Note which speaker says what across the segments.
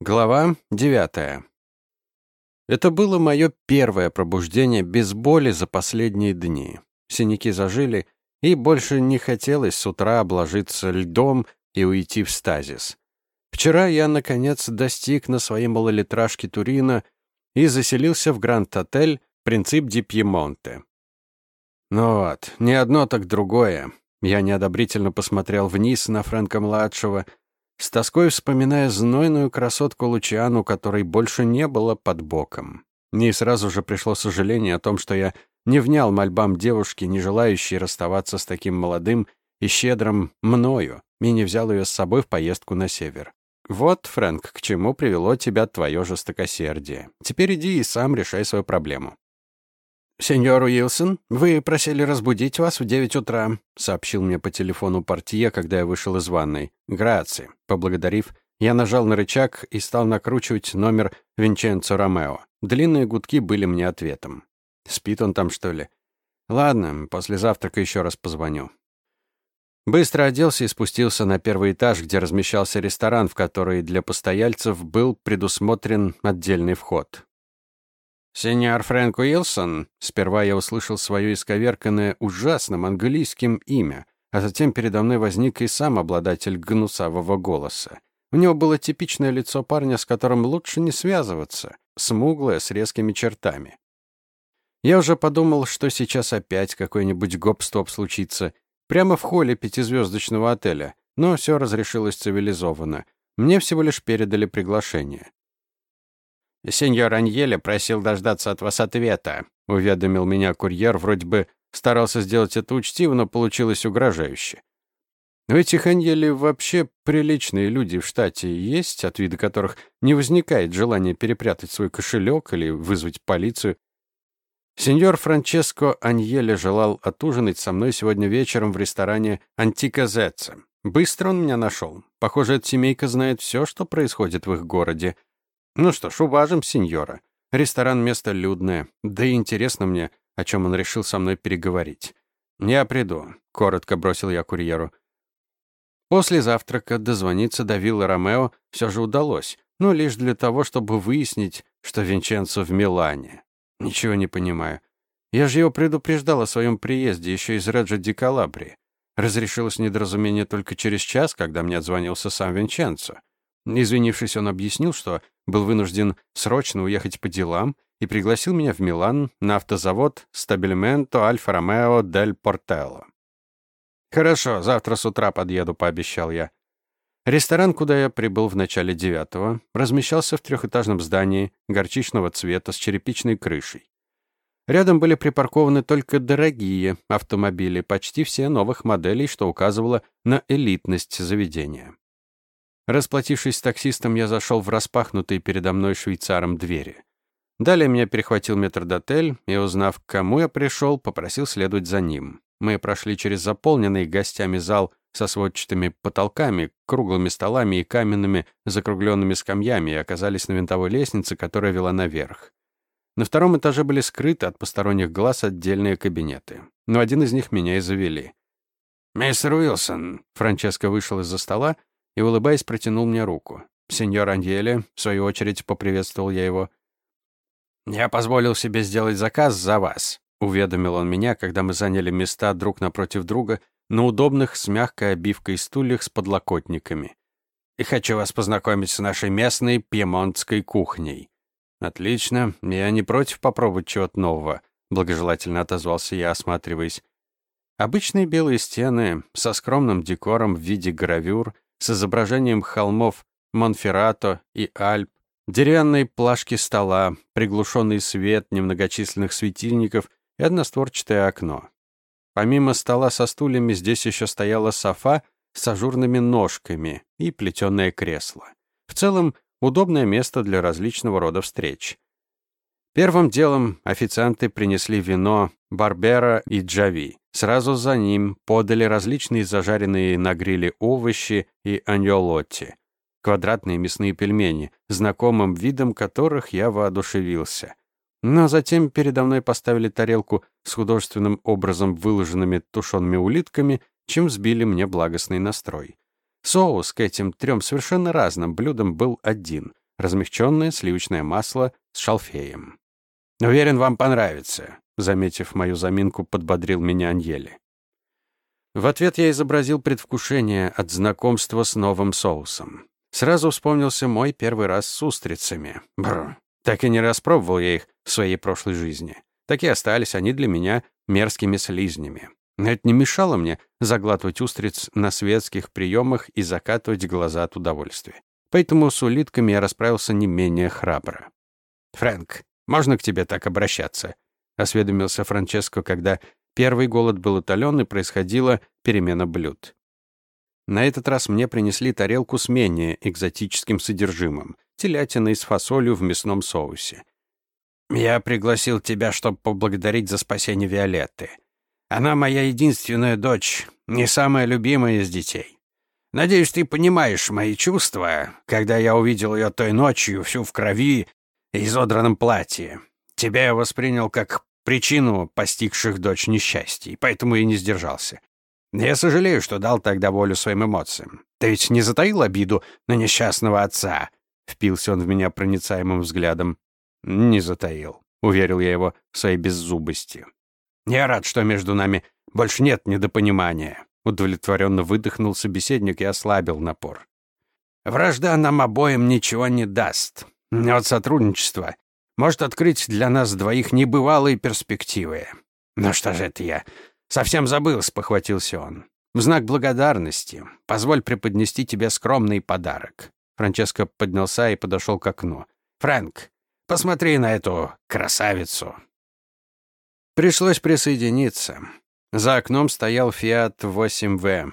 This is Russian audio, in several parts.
Speaker 1: Глава девятая. Это было мое первое пробуждение без боли за последние дни. Синяки зажили, и больше не хотелось с утра обложиться льдом и уйти в стазис. Вчера я, наконец, достиг на своей малолитражке Турина и заселился в Гранд-отель «Принцип ди Пьемонте». Ну вот, не одно, так другое. Я неодобрительно посмотрел вниз на Фрэнка-младшего — с тоской вспоминая знойную красотку Лучиану, которой больше не было под боком. Мне сразу же пришло сожаление о том, что я не внял мольбам девушки, не желающей расставаться с таким молодым и щедрым мною, и не взял ее с собой в поездку на север. Вот, Фрэнк, к чему привело тебя твое жестокосердие. Теперь иди и сам решай свою проблему. «Сеньор Уилсон, вы просили разбудить вас в девять утра», сообщил мне по телефону портье, когда я вышел из ванной. «Грации». Поблагодарив, я нажал на рычаг и стал накручивать номер Винченцо Ромео. Длинные гудки были мне ответом. Спит он там, что ли? Ладно, после завтрака еще раз позвоню. Быстро оделся и спустился на первый этаж, где размещался ресторан, в который для постояльцев был предусмотрен отдельный вход. «Сеньор Фрэнк Уилсон?» Сперва я услышал свое исковерканное ужасным английским имя, а затем передо мной возник и сам обладатель гнусавого голоса. У него было типичное лицо парня, с которым лучше не связываться, смуглое, с резкими чертами. Я уже подумал, что сейчас опять какой-нибудь гоп-стоп случится, прямо в холле пятизвездочного отеля, но все разрешилось цивилизованно. Мне всего лишь передали приглашение. «Сеньор Аньеле просил дождаться от вас ответа», — уведомил меня курьер, вроде бы старался сделать это учтиво, но получилось угрожающе. У этих Аньели вообще приличные люди в штате есть, от вида которых не возникает желания перепрятать свой кошелек или вызвать полицию. Сеньор Франческо Аньеле желал отужинать со мной сегодня вечером в ресторане «Антика Зетца». Быстро он меня нашел. Похоже, эта семейка знает все, что происходит в их городе, ну что ж, уважим сеньора. Ресторан — место людное. Да и интересно мне, о чем он решил со мной переговорить. «Я приду», — коротко бросил я курьеру. После завтрака дозвониться до виллы Ромео все же удалось, но лишь для того, чтобы выяснить, что Винченцо в Милане. Ничего не понимаю. Я же его предупреждал о своем приезде еще из Реджо ди Калабри. Разрешилось недоразумение только через час, когда мне отзвонился сам Винченцо. Извинившись, он объяснил, что был вынужден срочно уехать по делам и пригласил меня в Милан на автозавод «Стабилименто Альфа Ромео дель Портелло». «Хорошо, завтра с утра подъеду», — пообещал я. Ресторан, куда я прибыл в начале девятого, размещался в трехэтажном здании горчичного цвета с черепичной крышей. Рядом были припаркованы только дорогие автомобили, почти все новых моделей, что указывало на элитность заведения. Расплатившись с таксистом, я зашел в распахнутые передо мной швейцаром двери. Далее меня перехватил метрдотель и, узнав, к кому я пришел, попросил следовать за ним. Мы прошли через заполненный гостями зал со сводчатыми потолками, круглыми столами и каменными закругленными скамьями и оказались на винтовой лестнице, которая вела наверх. На втором этаже были скрыты от посторонних глаз отдельные кабинеты, но один из них меня и завели. «Мистер Уилсон», — Франческо вышел из-за стола и, улыбаясь, протянул мне руку. «Сеньор Аньеле», в свою очередь, поприветствовал я его. «Я позволил себе сделать заказ за вас», — уведомил он меня, когда мы заняли места друг напротив друга на удобных с мягкой обивкой стульях с подлокотниками. «И хочу вас познакомить с нашей местной пьемонтской кухней». «Отлично, я не против попробовать чего-то нового», — благожелательно отозвался я, осматриваясь. Обычные белые стены со скромным декором в виде гравюр — с изображением холмов Монферрато и Альп, деревянные плашки стола, приглушенный свет немногочисленных светильников и одностворчатое окно. Помимо стола со стульями здесь еще стояла софа с ажурными ножками и плетеное кресло. В целом, удобное место для различного рода встреч. Первым делом официанты принесли вино Барбера и Джави. Сразу за ним подали различные зажаренные на гриле овощи и аньолотти, квадратные мясные пельмени, знакомым видом которых я воодушевился. Но затем передо мной поставили тарелку с художественным образом выложенными тушеными улитками, чем сбили мне благостный настрой. Соус к этим трем совершенно разным блюдам был один, размягченное сливочное масло с шалфеем. «Уверен, вам понравится», — заметив мою заминку, подбодрил меня Аньели. В ответ я изобразил предвкушение от знакомства с новым соусом. Сразу вспомнился мой первый раз с устрицами. Бррр, так и не распробовал я их в своей прошлой жизни. Так и остались они для меня мерзкими слизнями. Это не мешало мне заглатывать устриц на светских приемах и закатывать глаза от удовольствия. Поэтому с улитками я расправился не менее храбро. «Фрэнк, можно к тебе так обращаться?» — осведомился Франческо, когда первый голод был утолен и происходила перемена блюд. На этот раз мне принесли тарелку с менее экзотическим содержимым — телятиной с фасолью в мясном соусе. «Я пригласил тебя, чтобы поблагодарить за спасение Виолетты. Она моя единственная дочь, не самая любимая из детей. Надеюсь, ты понимаешь мои чувства, когда я увидел ее той ночью, всю в крови и изодранном платье. Тебя я воспринял как причину постигших дочь несчастий, поэтому и не сдержался. Я сожалею, что дал тогда волю своим эмоциям. Ты ведь не затаил обиду на несчастного отца?» Впился он в меня проницаемым взглядом. «Не затаил», — уверил я его своей беззубости. «Я рад, что между нами больше нет недопонимания», — удовлетворенно выдохнул собеседник и ослабил напор. «Вражда нам обоим ничего не даст. Вот сотрудничество может открыть для нас двоих небывалые перспективы. Ну что же это я? Совсем забыл, спохватился он. В знак благодарности позволь преподнести тебе скромный подарок. Франческо поднялся и подошел к окну. Фрэнк, посмотри на эту красавицу. Пришлось присоединиться. За окном стоял Fiat 8V,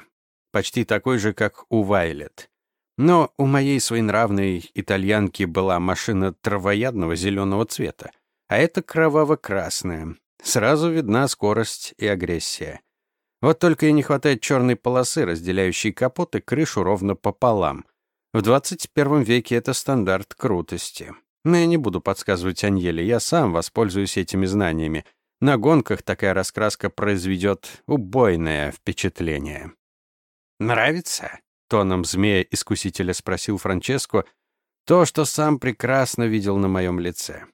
Speaker 1: почти такой же, как у Вайлет. Но у моей своенравной итальянки была машина травоядного зеленого цвета, а это кроваво-красная. Сразу видна скорость и агрессия. Вот только и не хватает черной полосы, разделяющей капот и крышу ровно пополам. В 21 веке это стандарт крутости. Но я не буду подсказывать Аньеле, я сам воспользуюсь этими знаниями — на гонках такая раскраска произведет убойное впечатление. «Нравится?» — тоном змея-искусителя спросил Франческо, то, что сам прекрасно видел на моем лице.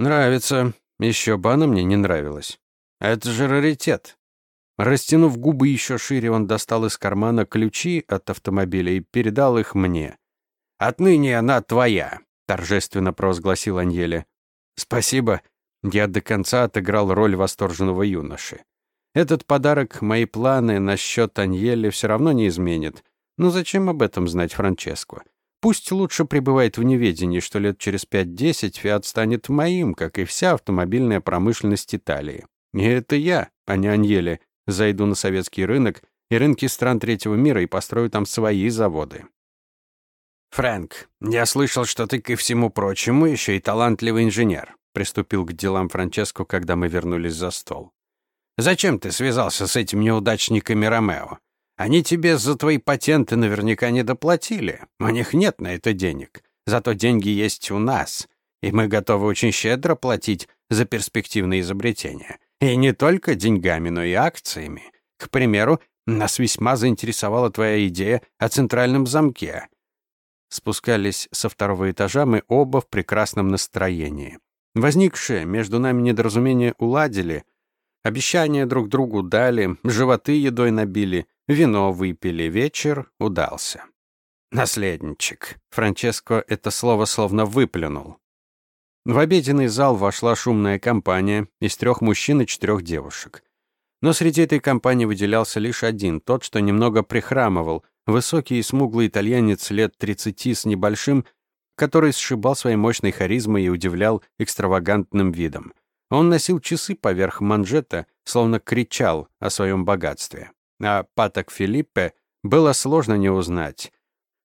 Speaker 1: «Нравится. Еще бы она мне не нравилась. Это же раритет». Растянув губы еще шире, он достал из кармана ключи от автомобиля и передал их мне. «Отныне она твоя», — торжественно провозгласил Аньеле. «Спасибо», я до конца отыграл роль восторженного юноши. Этот подарок мои планы насчет Аньелли все равно не изменит. Но зачем об этом знать Франческо? Пусть лучше пребывает в неведении, что лет через 5-10 Фиат станет моим, как и вся автомобильная промышленность Италии. И это я, а не Аньелли, зайду на советский рынок и рынки стран третьего мира и построю там свои заводы. «Фрэнк, я слышал, что ты, ко всему прочему, еще и талантливый инженер приступил к делам Франческо, когда мы вернулись за стол. «Зачем ты связался с этими неудачниками Ромео? Они тебе за твои патенты наверняка не доплатили. У них нет на это денег. Зато деньги есть у нас, и мы готовы очень щедро платить за перспективные изобретения. И не только деньгами, но и акциями. К примеру, нас весьма заинтересовала твоя идея о центральном замке». Спускались со второго этажа мы оба в прекрасном настроении. Возникшее между нами недоразумение уладили, обещания друг другу дали, животы едой набили, вино выпили, вечер удался. «Наследничек». Франческо это слово словно выплюнул. В обеденный зал вошла шумная компания из трех мужчин и четырех девушек. Но среди этой компании выделялся лишь один, тот, что немного прихрамывал, высокий и смуглый итальянец лет тридцати с небольшим, который сшибал своей мощной харизмой и удивлял экстравагантным видом. Он носил часы поверх манжета, словно кричал о своем богатстве. А Паток Филиппе было сложно не узнать.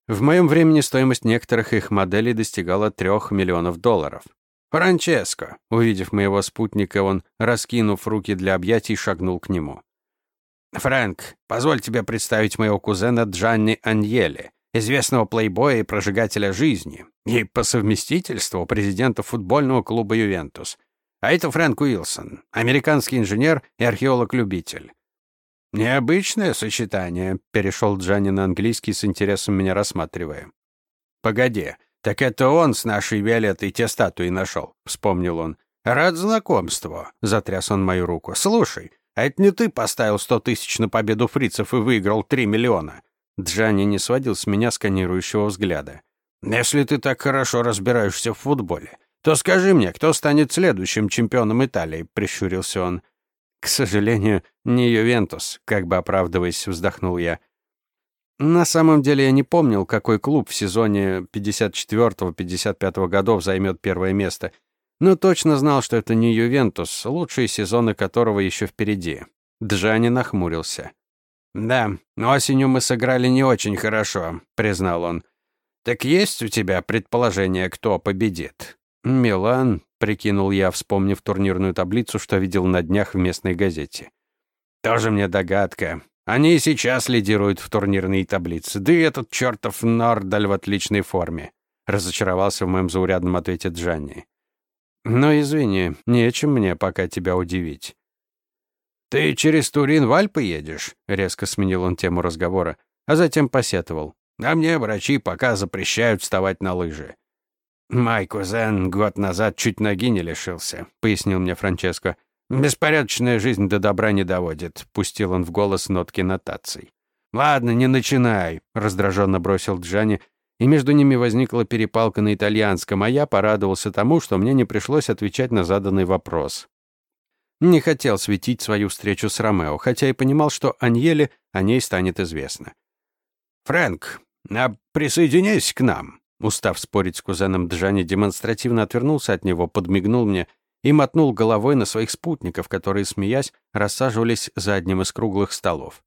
Speaker 1: В моем времени стоимость некоторых их моделей достигала трех миллионов долларов. «Франческо!» Увидев моего спутника, он, раскинув руки для объятий, шагнул к нему. «Фрэнк, позволь тебе представить моего кузена Джанни Аньели известного плейбоя и прожигателя жизни, и по совместительству президента футбольного клуба «Ювентус». А это Фрэнк Уилсон, американский инженер и археолог-любитель. «Необычное сочетание», — перешел Джанни на английский с интересом меня рассматривая. «Погоди, «Так это он с нашей Виолеттой те статуи нашел», — вспомнил он. «Рад знакомству», — затряс он мою руку. «Слушай, а это не ты поставил сто тысяч на победу фрицев и выиграл три миллиона?» Джанни не сводил с меня сканирующего взгляда. «Если ты так хорошо разбираешься в футболе, то скажи мне, кто станет следующим чемпионом Италии?» — прищурился он. «К сожалению, не Ювентус», — как бы оправдываясь, вздохнул я. На самом деле я не помнил, какой клуб в сезоне 54-55 годов займет первое место, но точно знал, что это не Ювентус, лучшие сезоны которого еще впереди. Джани нахмурился. «Да, осенью мы сыграли не очень хорошо», — признал он. «Так есть у тебя предположение, кто победит?» «Милан», — прикинул я, вспомнив турнирную таблицу, что видел на днях в местной газете. «Тоже мне догадка. Они и сейчас лидируют в турнирной таблице. Да и этот чертов Нордаль в отличной форме», — разочаровался в моем заурядном ответе Джанни. «Но извини, нечем мне пока тебя удивить». «Ты через Турин в Альпы едешь?» — резко сменил он тему разговора, а затем посетовал. «А мне врачи пока запрещают вставать на лыжи». «Май кузен год назад чуть ноги не лишился», — пояснил мне Франческо. «Беспорядочная жизнь до добра не доводит», — пустил он в голос нотки нотаций. «Ладно, не начинай», — раздраженно бросил Джани, и между ними возникла перепалка на итальянском, а я порадовался тому, что мне не пришлось отвечать на заданный вопрос. Не хотел светить свою встречу с Ромео, хотя и понимал, что Аньеле о ней станет известно. «Фрэнк, а присоединяйся к нам», Устав спорить с кузеном Джани, демонстративно отвернулся от него, подмигнул мне и мотнул головой на своих спутников, которые, смеясь, рассаживались за одним из круглых столов.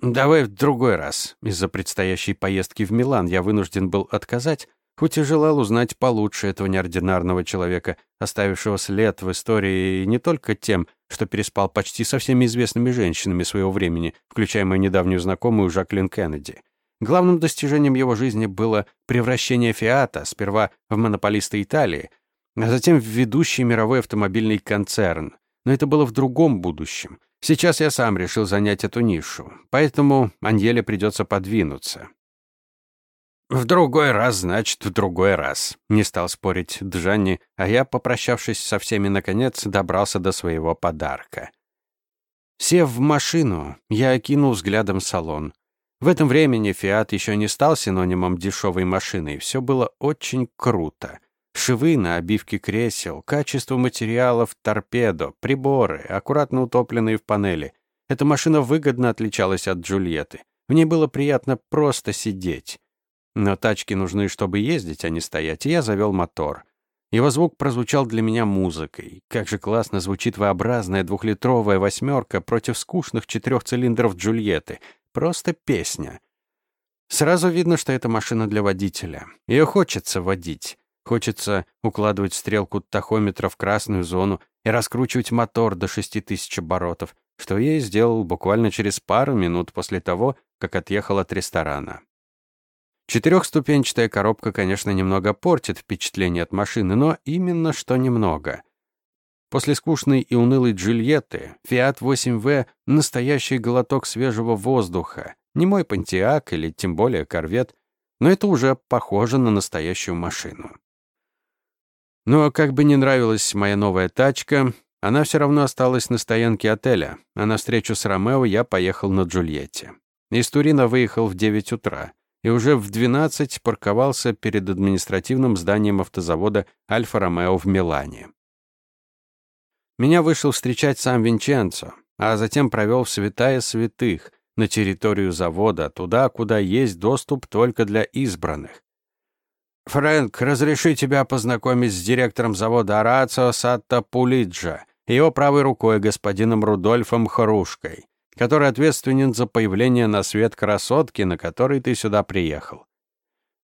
Speaker 1: «Давай в другой раз. Из-за предстоящей поездки в Милан я вынужден был отказать, хоть и желал узнать получше этого неординарного человека, оставившего след в истории не только тем, что переспал почти со всеми известными женщинами своего времени, включая мою недавнюю знакомую Жаклин Кеннеди. Главным достижением его жизни было превращение «Фиата» сперва в монополиста Италии, а затем в ведущий мировой автомобильный концерн. Но это было в другом будущем. Сейчас я сам решил занять эту нишу, поэтому Аньеле придется подвинуться. «В другой раз, значит, в другой раз», — не стал спорить Джанни, а я, попрощавшись со всеми наконец, добрался до своего подарка. Сев в машину, я окинул взглядом салон. В этом времени «Фиат» еще не стал синонимом дешевой машины, и все было очень круто. Швы на обивке кресел, качество материалов торпедо, приборы, аккуратно утопленные в панели. Эта машина выгодно отличалась от Джульетты. В ней было приятно просто сидеть. Но тачки нужны, чтобы ездить, а не стоять, и я завел мотор. Его звук прозвучал для меня музыкой. Как же классно звучит V-образная двухлитровая восьмерка против скучных четырех цилиндров Джульетты. Просто песня. Сразу видно, что это машина для водителя. Ее хочется водить. Хочется укладывать стрелку тахометра в красную зону и раскручивать мотор до 6000 оборотов, что я и сделал буквально через пару минут после того, как отъехал от ресторана. Четырехступенчатая коробка, конечно, немного портит впечатление от машины, но именно что немного. После скучной и унылой Джульетты Fiat 8V — настоящий глоток свежего воздуха. Не мой Понтиак или тем более Корвет, но это уже похоже на настоящую машину. Но как бы не нравилась моя новая тачка, она все равно осталась на стоянке отеля, а на встречу с Ромео я поехал на Джульетте. Из Турина выехал в 9 утра и уже в 12 парковался перед административным зданием автозавода «Альфа-Ромео» в Милане. Меня вышел встречать сам Винченцо, а затем провел в святая святых, на территорию завода, туда, куда есть доступ только для избранных. «Фрэнк, разреши тебя познакомить с директором завода Арацио Сатта Пулиджа его правой рукой господином Рудольфом Харушкой, который ответственен за появление на свет красотки, на которой ты сюда приехал».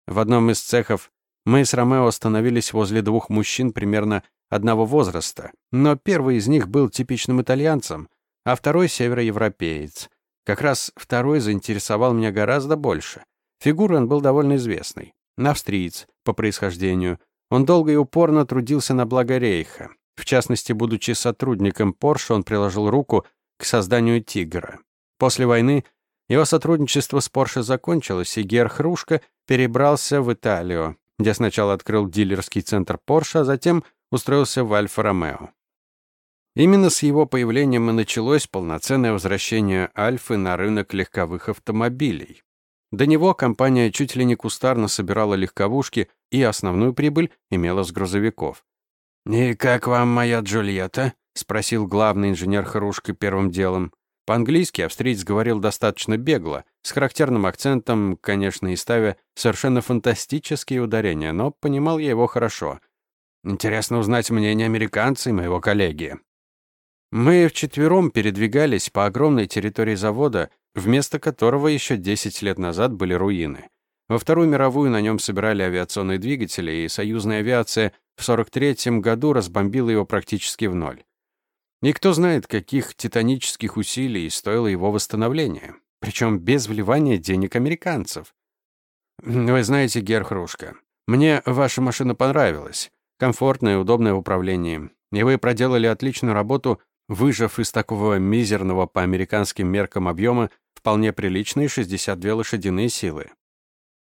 Speaker 1: В одном из цехов мы с Ромео остановились возле двух мужчин примерно одного возраста, но первый из них был типичным итальянцем, а второй — североевропеец. Как раз второй заинтересовал меня гораздо больше. Фигурой он был довольно известный. Австриец по происхождению. Он долго и упорно трудился на благо Рейха. В частности, будучи сотрудником Porsche, он приложил руку к созданию «Тигра». После войны его сотрудничество с Porsche закончилось, и Герр Хрушка перебрался в Италию, где сначала открыл дилерский центр Porsche, а затем устроился в Альфа-Ромео. Именно с его появлением и началось полноценное возвращение Альфы на рынок легковых автомобилей. До него компания чуть ли не кустарно собирала легковушки и основную прибыль имела с грузовиков. «И как вам моя Джульетта?» — спросил главный инженер Харушка первым делом. По-английски австриец говорил достаточно бегло, с характерным акцентом, конечно, и ставя совершенно фантастические ударения, но понимал я его хорошо. Интересно узнать мнение американца и моего коллеги. Мы вчетвером передвигались по огромной территории завода, вместо которого еще 10 лет назад были руины. Во Вторую мировую на нем собирали авиационные двигатели, и союзная авиация в 43-м году разбомбила его практически в ноль. Никто знает, каких титанических усилий стоило его восстановление, причем без вливания денег американцев. Вы знаете, Герхрушка, мне ваша машина понравилась. Комфортное, удобное в управлении. И вы проделали отличную работу выжав из такого мизерного по американским меркам объема вполне приличные 62 лошадиные силы.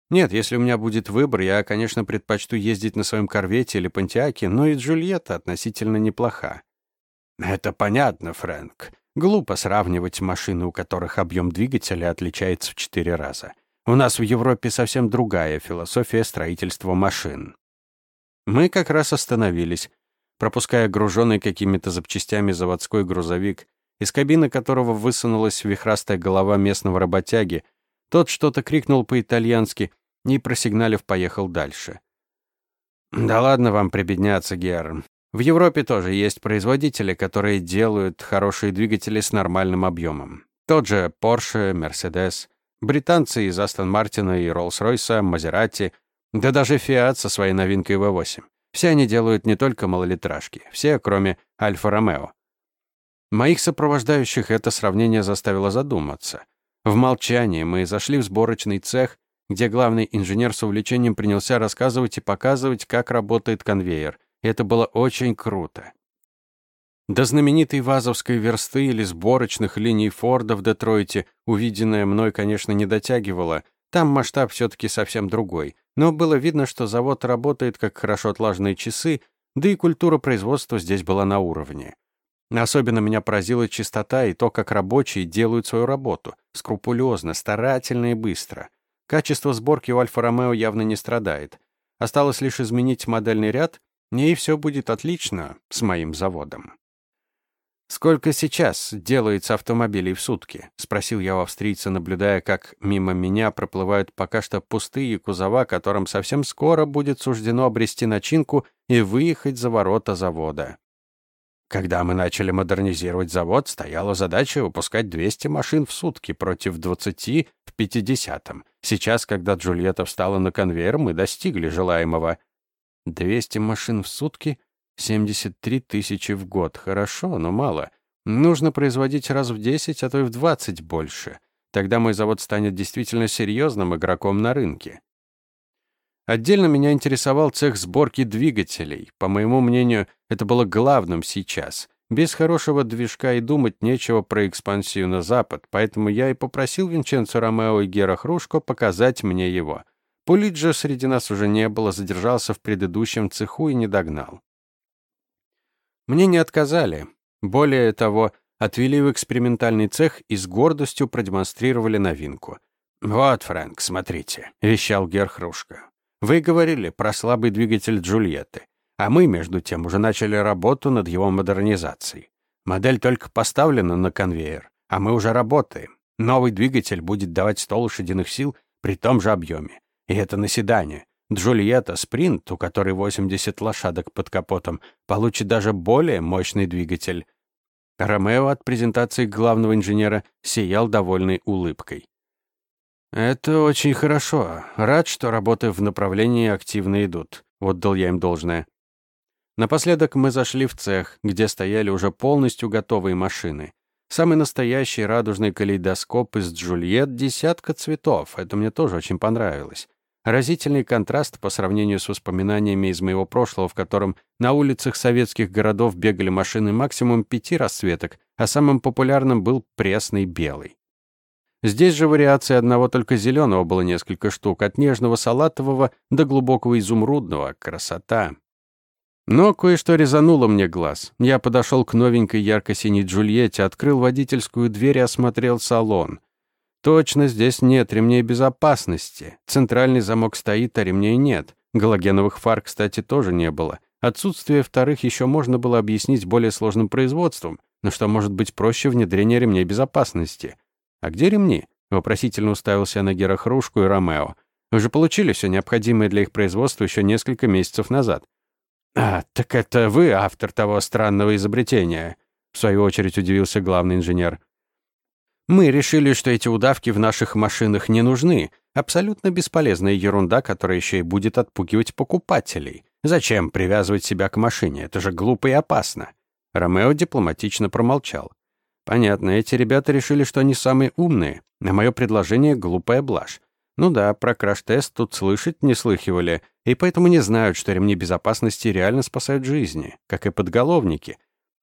Speaker 1: Нет, если у меня будет выбор, я, конечно, предпочту ездить на своем корвете или Пантиаке, но и Джульетта относительно неплоха. Это понятно, Фрэнк. Глупо сравнивать машины, у которых объем двигателя отличается в четыре раза. У нас в Европе совсем другая философия строительства машин. Мы как раз остановились, пропуская груженный какими-то запчастями заводской грузовик, из кабины которого высунулась вихрастая голова местного работяги. Тот что-то крикнул по-итальянски и, просигналив, поехал дальше. «Да ладно вам прибедняться, Гер. В Европе тоже есть производители, которые делают хорошие двигатели с нормальным объемом. Тот же Porsche, Mercedes, британцы из Aston Martin и Rolls-Royce, Maserati, да даже Fiat со своей новинкой V8. Все они делают не только малолитражки, все, кроме Альфа-Ромео. Моих сопровождающих это сравнение заставило задуматься. В молчании мы зашли в сборочный цех, где главный инженер с увлечением принялся рассказывать и показывать, как работает конвейер. Это было очень круто. До знаменитой вазовской версты или сборочных линий Форда в Детройте увиденное мной, конечно, не дотягивало. Там масштаб все-таки совсем другой но было видно, что завод работает как хорошо отлаженные часы, да и культура производства здесь была на уровне. Особенно меня поразила чистота и то, как рабочие делают свою работу, скрупулезно, старательно и быстро. Качество сборки у Альфа-Ромео явно не страдает. Осталось лишь изменить модельный ряд, и все будет отлично с моим заводом. «Сколько сейчас делается автомобилей в сутки?» — спросил я у австрийца, наблюдая, как мимо меня проплывают пока что пустые кузова, которым совсем скоро будет суждено обрести начинку и выехать за ворота завода. Когда мы начали модернизировать завод, стояла задача выпускать 200 машин в сутки против 20 в 50-м. Сейчас, когда Джульетта встала на конвейер, мы достигли желаемого. 200 машин в сутки 73 тысячи в год. Хорошо, но мало. Нужно производить раз в 10, а то и в 20 больше. Тогда мой завод станет действительно серьезным игроком на рынке. Отдельно меня интересовал цех сборки двигателей. По моему мнению, это было главным сейчас. Без хорошего движка и думать нечего про экспансию на запад, поэтому я и попросил Винченцо Ромео и Гера Хрушко показать мне его. Пулиджо среди нас уже не было, задержался в предыдущем цеху и не догнал. Мне не отказали. Более того, отвели в экспериментальный цех и с гордостью продемонстрировали новинку. «Вот, Фрэнк, смотрите», — вещал Герхрушка. «Вы говорили про слабый двигатель Джульетты, а мы, между тем, уже начали работу над его модернизацией. Модель только поставлена на конвейер, а мы уже работаем. Новый двигатель будет давать 100 лошадиных сил при том же объеме. И это на седане. Джульетта Спринт, у которой 80 лошадок под капотом, получит даже более мощный двигатель. Ромео от презентации главного инженера сиял довольной улыбкой. «Это очень хорошо. Рад, что работы в направлении активно идут», — отдал я им должное. Напоследок мы зашли в цех, где стояли уже полностью готовые машины. Самый настоящий радужный калейдоскоп из Джульет десятка цветов. Это мне тоже очень понравилось. Разительный контраст по сравнению с воспоминаниями из моего прошлого, в котором на улицах советских городов бегали машины максимум пяти расцветок, а самым популярным был пресный белый. Здесь же вариаций одного только зеленого было несколько штук, от нежного салатового до глубокого изумрудного. Красота. Но кое-что резануло мне глаз. Я подошел к новенькой ярко-синей Джульетте, открыл водительскую дверь и осмотрел салон. Точно, здесь нет ремней безопасности. Центральный замок стоит, а ремней нет. Галогеновых фар, кстати, тоже не было. Отсутствие вторых еще можно было объяснить более сложным производством, но что может быть проще внедрения ремней безопасности? «А где ремни?» — вопросительно уставился на Гера Хрушку и Ромео. «Вы же получили все необходимое для их производства еще несколько месяцев назад». «А, так это вы автор того странного изобретения?» В свою очередь удивился главный инженер. «Мы решили, что эти удавки в наших машинах не нужны. Абсолютно бесполезная ерунда, которая еще и будет отпугивать покупателей. Зачем привязывать себя к машине? Это же глупо и опасно». Ромео дипломатично промолчал. Понятно, эти ребята решили, что они самые умные, а мое предложение — глупая блажь. Ну да, про краш-тест тут слышать не слыхивали, и поэтому не знают, что ремни безопасности реально спасают жизни, как и подголовники.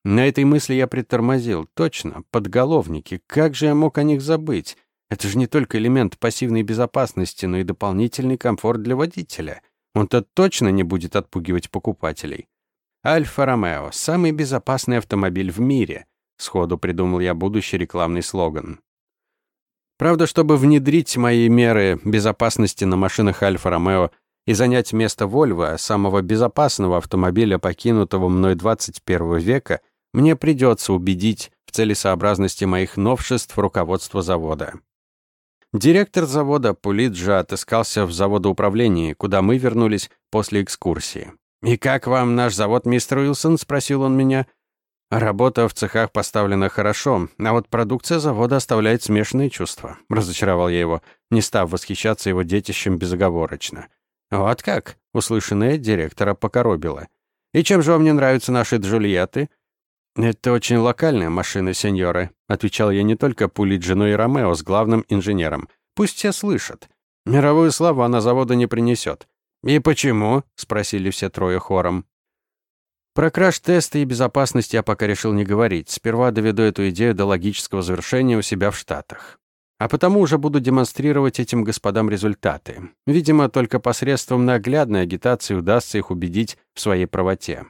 Speaker 1: На этой мысли я притормозил. Точно, подголовники. Как же я мог о них забыть? Это же не только элемент пассивной безопасности, но и дополнительный комфорт для водителя. Он-то точно не будет отпугивать покупателей. Альфа-Ромео — самый безопасный автомобиль в мире — Сходу придумал я будущий рекламный слоган. Правда, чтобы внедрить мои меры безопасности на машинах Альфа-Ромео и занять место Вольво, самого безопасного автомобиля, покинутого мной 21 века, мне придется убедить в целесообразности моих новшеств руководство завода. Директор завода Пулиджа отыскался в заводоуправлении, куда мы вернулись после экскурсии. «И как вам наш завод, мистер Уилсон?» — спросил он меня. Работа в цехах поставлена хорошо, а вот продукция завода оставляет смешанные чувства. Разочаровал я его, не став восхищаться его детищем безоговорочно. «Вот как?» — услышанное директора покоробило. «И чем же вам не нравятся наши Джульетты?» «Это очень локальная машина, сеньоры», — отвечал я не только Пулиджи, но и Ромео с главным инженером. «Пусть все слышат. Мировую славу она завода не принесет». «И почему?» — спросили все трое хором. Про краш-тесты и безопасность я пока решил не говорить. Сперва доведу эту идею до логического завершения у себя в Штатах. А потому уже буду демонстрировать этим господам результаты. Видимо, только посредством наглядной агитации удастся их убедить в своей правоте.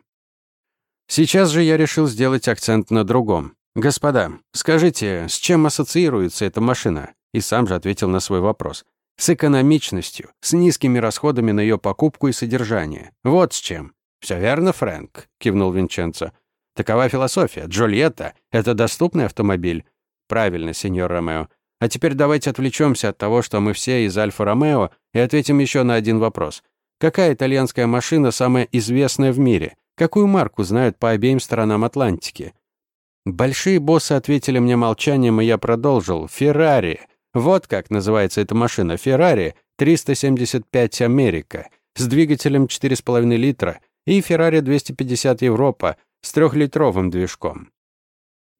Speaker 1: Сейчас же я решил сделать акцент на другом. «Господа, скажите, с чем ассоциируется эта машина?» И сам же ответил на свой вопрос. «С экономичностью, с низкими расходами на ее покупку и содержание. Вот с чем. «Все верно, Фрэнк», — кивнул Винченцо. «Такова философия. Джульетта — это доступный автомобиль». «Правильно, сеньор Ромео. А теперь давайте отвлечемся от того, что мы все из Альфа-Ромео, и ответим еще на один вопрос. Какая итальянская машина самая известная в мире? Какую марку знают по обеим сторонам Атлантики?» Большие боссы ответили мне молчанием, и я продолжил. «Феррари». Вот как называется эта машина. «Феррари 375 Америка» с двигателем 4,5 литра и Ferrari 250 Европа с трехлитровым движком.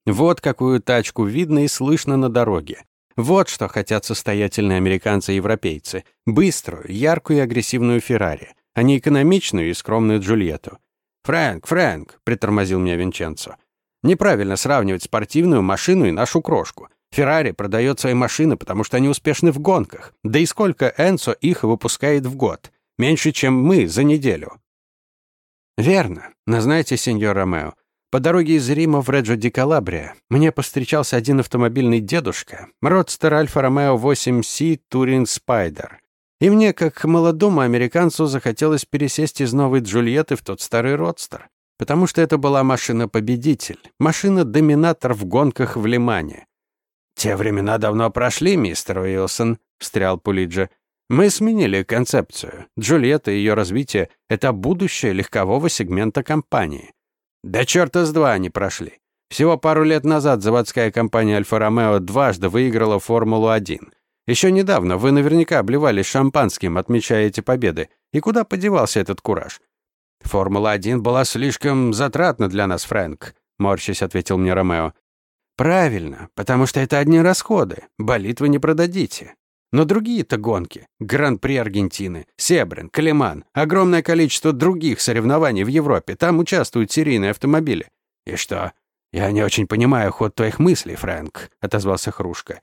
Speaker 1: Вот какую тачку видно и слышно на дороге. Вот что хотят состоятельные американцы и европейцы. Быструю, яркую и агрессивную Феррари, а не экономичную и скромную Джульетту. «Фрэнк, Фрэнк!» — притормозил меня Винченцо. «Неправильно сравнивать спортивную машину и нашу крошку. Феррари продает свои машины, потому что они успешны в гонках. Да и сколько Энцо их выпускает в год? Меньше, чем мы за неделю. «Верно. Но знаете, сеньор Ромео, по дороге из Рима в Реджо ди Калабрия мне повстречался один автомобильный дедушка, родстер Альфа Ромео 8C Турин Спайдер. И мне, как молодому американцу, захотелось пересесть из новой Джульетты в тот старый родстер, потому что это была машина-победитель, машина-доминатор в гонках в Лимане. «Те времена давно прошли, мистер Уилсон», — встрял Пулиджа. Мы сменили концепцию. Джульетта и ее развитие — это будущее легкового сегмента компании. Да черта с два они прошли. Всего пару лет назад заводская компания Альфа-Ромео дважды выиграла Формулу-1. Еще недавно вы наверняка обливались шампанским, отмечая эти победы. И куда подевался этот кураж? «Формула-1 была слишком затратна для нас, Фрэнк», — морщись ответил мне Ромео. «Правильно, потому что это одни расходы. Болит вы не продадите. Но другие-то гонки — Гран-при Аргентины, Себрин, Калиман, огромное количество других соревнований в Европе, там участвуют серийные автомобили. И что? Я не очень понимаю ход твоих мыслей, Фрэнк, — отозвался Хрушка.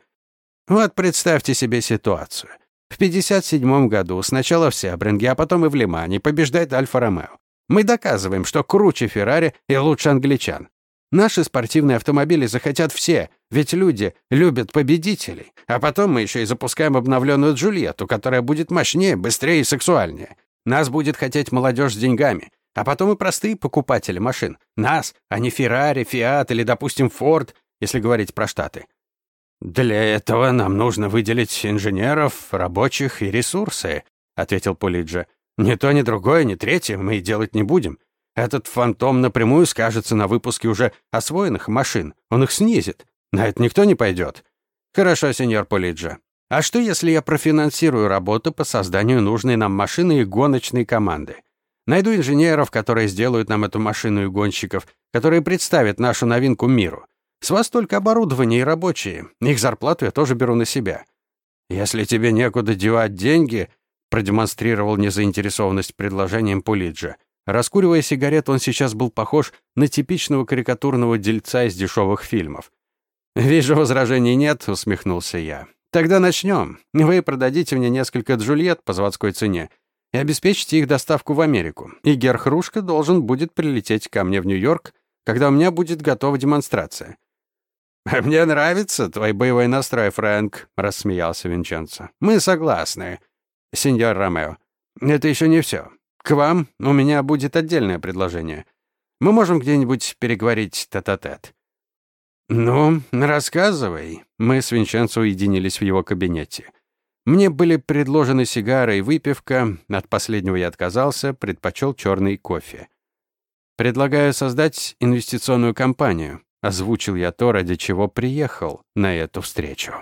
Speaker 1: Вот представьте себе ситуацию. В 57 году сначала в Себринге, а потом и в Лимане побеждает Альфа-Ромео. Мы доказываем, что круче Феррари и лучше англичан. Наши спортивные автомобили захотят все, ведь люди любят победителей. А потом мы еще и запускаем обновленную Джульетту, которая будет мощнее, быстрее и сексуальнее. Нас будет хотеть молодежь с деньгами. А потом и простые покупатели машин. Нас, а не Феррари, Фиат или, допустим, Форд, если говорить про Штаты. «Для этого нам нужно выделить инженеров, рабочих и ресурсы», — ответил Пулиджа. «Ни то, ни другое, ни третье мы и делать не будем. Этот фантом напрямую скажется на выпуске уже освоенных машин. Он их снизит. На это никто не пойдет». «Хорошо, сеньор Пулиджа. А что, если я профинансирую работу по созданию нужной нам машины и гоночной команды? Найду инженеров, которые сделают нам эту машину и гонщиков, которые представят нашу новинку миру. С вас только оборудование и рабочие. Их зарплату я тоже беру на себя. Если тебе некуда девать деньги, продемонстрировал незаинтересованность предложением Пулиджа. Раскуривая сигарету, он сейчас был похож на типичного карикатурного дельца из дешевых фильмов. «Вижу, возражений нет», — усмехнулся я. «Тогда начнем. Вы продадите мне несколько Джульет по заводской цене и обеспечите их доставку в Америку. И Герхрушка должен будет прилететь ко мне в Нью-Йорк, когда у меня будет готова демонстрация. «Мне нравится твой боевой настрой, Фрэнк», — рассмеялся Винченцо. «Мы согласны, сеньор Ромео. Это еще не все. К вам у меня будет отдельное предложение. Мы можем где-нибудь переговорить тет-а-тет». -тет. «Ну, рассказывай». Мы с Винченцо уединились в его кабинете. Мне были предложены сигары и выпивка. От последнего я отказался, предпочел черный кофе. Предлагаю создать инвестиционную компанию. Озвучил я то, ради чего приехал на эту встречу.